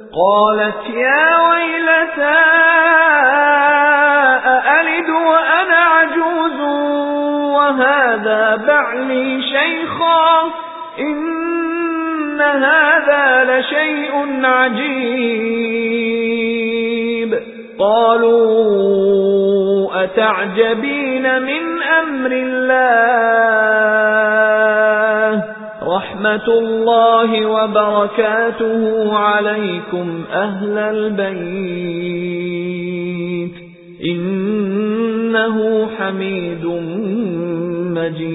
قالت يا ويلتى أألد وأنا عجوز؟ وهذا بعلي شيخا إن هذا لشيء عجيب. قالوا أتعجبين من أمر الله؟ رحمة الله وبركاته عليكم أهل البيت. إنه حميد مجيد.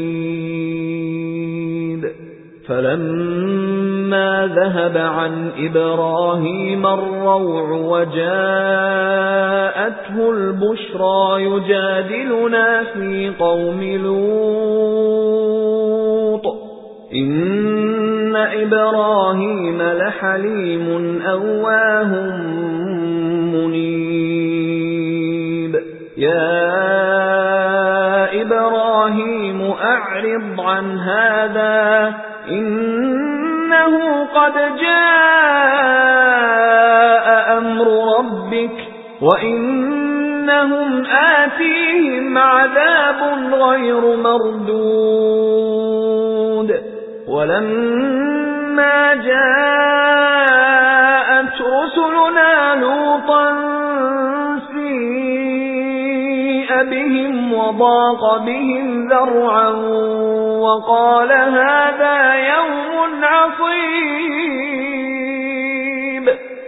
فلما ذهب عن إبراهيم الروع وجاءته البشرى يجادلنا في قوم لوط. إن إبراهيم لحليم أواه منيب يا إبراهيم أعرض عن هذا إنه قد جاء أمر ربك وإنهم آتيهم عذاب غير مردود ولما جاءت رسلنا لوطا سيء بهم وضاق بهم ذرعا وقال هذا يوم عصيب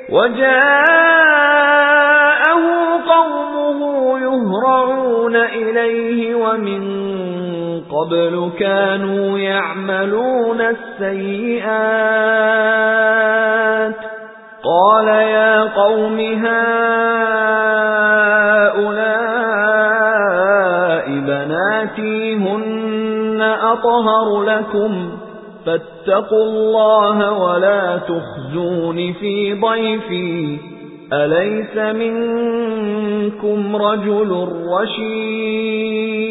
وجاءه قومه يهرعون إليه ومن قبل كانوا يعملون السيئات. قال يا قوم هؤلاء بناتي هن أطهر لكم. فاتقوا الله ولا تخزون في ضيفي. أليس منكم رجل رشيد؟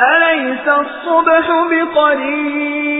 أليس الصبح بقريب؟